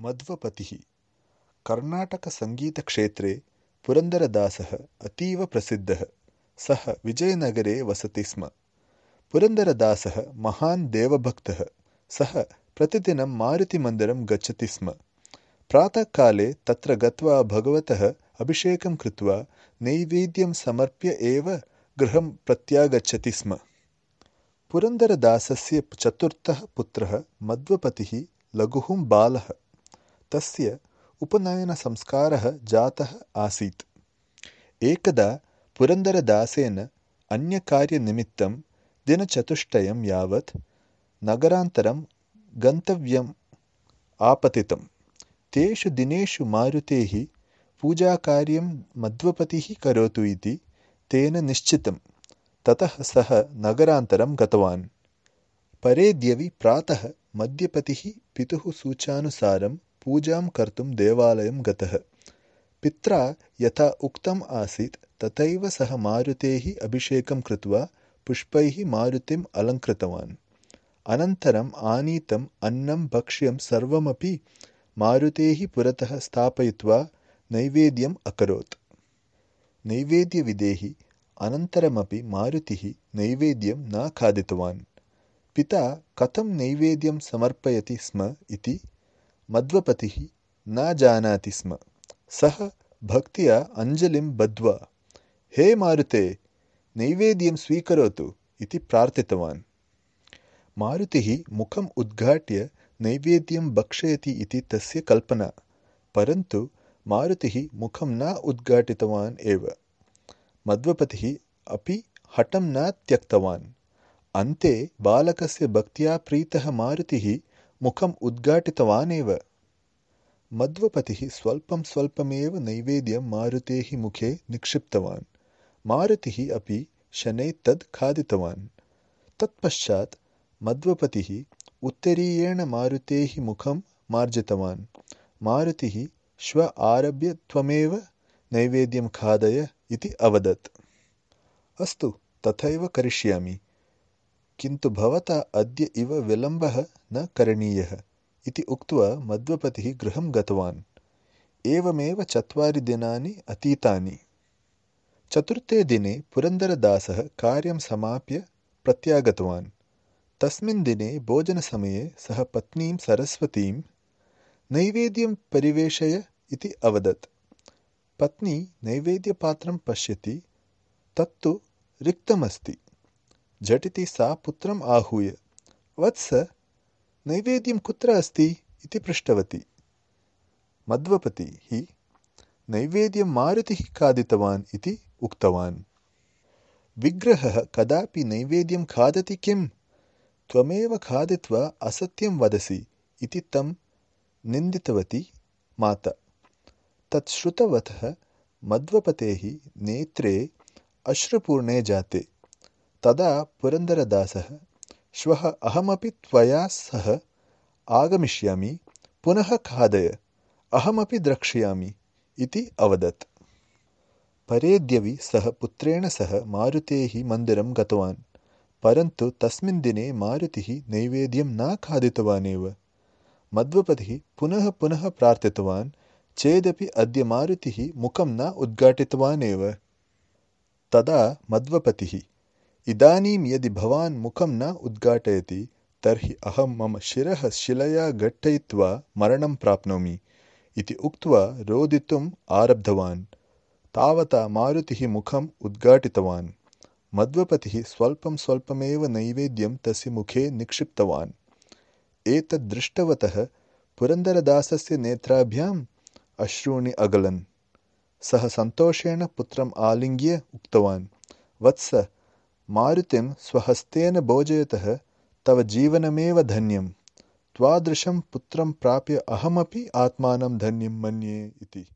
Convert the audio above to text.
मध्वपतिः। कर्णाटकसङ्गीतक्षेत्रे पुरन्दरदासः अतीव प्रसिद्धः। सः विजयनगरे वसति स्म। पुरन्दरदासः महान् देवभक्तः। सः प्रतिदिनं मारुतिमन्दिरं गच्छति स्म। प्रातःकाले तत्र गत्वा भगवतः अभिषेकं कृत्वा नैवेद्यं समर्प्य एव गृहं प्रत्यागच्छति स्म। पुरन्दरदासस्य चतुर्थः पुत्रः मध्वपतिः लघुः बालः तस्य उपनयनसंस्कारः जातः आसीत्। एकदा पुरन्दरदासेन अन्यकार्यनिमित्तं दिनचतुष्टयं यावत् नगरान्तरं गन्तव्यम् आपतितं तेषु दिनेषु मारुतेः पूजाकार्यं मध्वपतिः करोतु इति तेन निश्चितं ततः सः नगरान्तरं गतवान्। परेद्यवि प्रातः मध्यपतिः पितुः सूचानुसारं पूजां कर्तुं देवालयं गतः। पित्रा यथा उक्तम् आसीत् तथैव सः मारुतेः अभिषेकं कृत्वा पुष्पैः मारुतिम् अलङ्कृतवान्। अनन्तरम् आनीतम् अन्नं भक्ष्यं सर्वमपि मारुतेः पुरतः स्थापयित्वा नैवेद्यम् अकरोत्। नैवेद्यविधेः अनन्तरमपि मारुतिः नैवेद्यं न खादितवान्। पिता कथं नैवेद्यं समर्पयति स्म इति मध्वपतिः न जानाति स्म। सः भक्त्या अञ्जलिं बद्ध्वा हे मारुते, नैवेद्यं स्वीकरोतु इति प्रार्थितवान्। मारुतिः मुखम् उद्घाट्य, नैवेद्यं भक्षयति इति तस्य कल्पना, परन्तु मारुतिः मुखं न उद्घाटितवान् एव। मध्वपतिः अपि हठं न त्यक्तवान्। अन्ते बालकस्य भक्त्या प्रीतः मारुतिः मुखम् उद्घाटितवान् एव। मध्वपतिः स्वल्पं स्वल्पमेव नैवेद्यं मारुतेः मुखे निक्षिप्तवान्। मारुतिः अपि शनैः तद् खादितवान्। तत्पश्चात् मध्वपतिः उत्तरीयेण मारुतेः मुखं मार्जितवान्। मारुतिः श्व आरभ्य त्वमेव नैवेद्यं खादय इति अवदत्। अस्तु तथैव करिष्यामि किन्तु भवता अद्य इव विलम्बः न करणीयः इति उक्त्वा मध्वपतिः गृहं गतवान् एवमेव चत्वारि दिनानि अतीतानि चतुर्थे दिने पुरन्दरदासः कार्यं समाप्य प्रत्यागतवान् तस्मिन् दिने भोजनसमये सः पत्नीं सरस्वतीं नैवेद्यं परिवेशय इति अवदत् पत्नी नैवेद्यपात्रं पश्यति तत्तु रिक्तमस्ति झटिति सा पुत्रम् आहूय। वत्स, नैवेद्यं कुत्र अस्ति इति पृष्टवती। मध्वपतिः नैवेद्यं मारुतिः खादितवान् इति उक्तवान्। विग्रहः कदापि नैवेद्यं खादति किम्? त्वमेव खादित्वा असत्यं वदसि इति तं निन्दितवती माता। तत् श्रुतवतः मध्वपतेः नेत्रे अश्रुपूर्णे जाते। तदा पुरन्दरदासः श्वः अहमपि त्वया सह आगमिष्यामि पुनः खादय अहमपि द्रक्ष्यामि इति अवदत्। परेद्यवि सः पुत्रेण सह मारुतेः मन्दिरं गतवान् परन्तु तस्मिन् दिने मारुतिः नैवेद्यं न खादितवान् एव मध्वपतिः पुनः पुनः प्रार्थितवान् चेदपि अद्य मारुतिः मुखं न उद्घाटितवान् एव तदा मध्वपतिः इदानीं यदि भवान् मुखं न उद्घाटयति, तर्हि अहं मम शिरः शिलया घट्टयित्वा मरणं प्राप्नोमि इति उक्त्वा रोदितुम् आरब्धवान्। तावता मारुतिः मुखम् उद्घाटितवान्। मध्वपतिः स्वल्पं स्वल्पमेव नैवेद्यं तस्य मुखे निक्षिप्तवान्। एतद् दृष्टवतः पुरन्दरदासस्य नेत्राभ्याम् अश्रूणि अगलन्। सः सन्तोषेण पुत्रम् आलिङ्ग्य उक्तवान्, वत्स मारुतिं स्वहस्तेन भोजयतः तव जीवनमेव धन्यं। त्वादृशं पुत्रं प्राप्य अहमपि आत्मानं धन्यं मन्ये इति।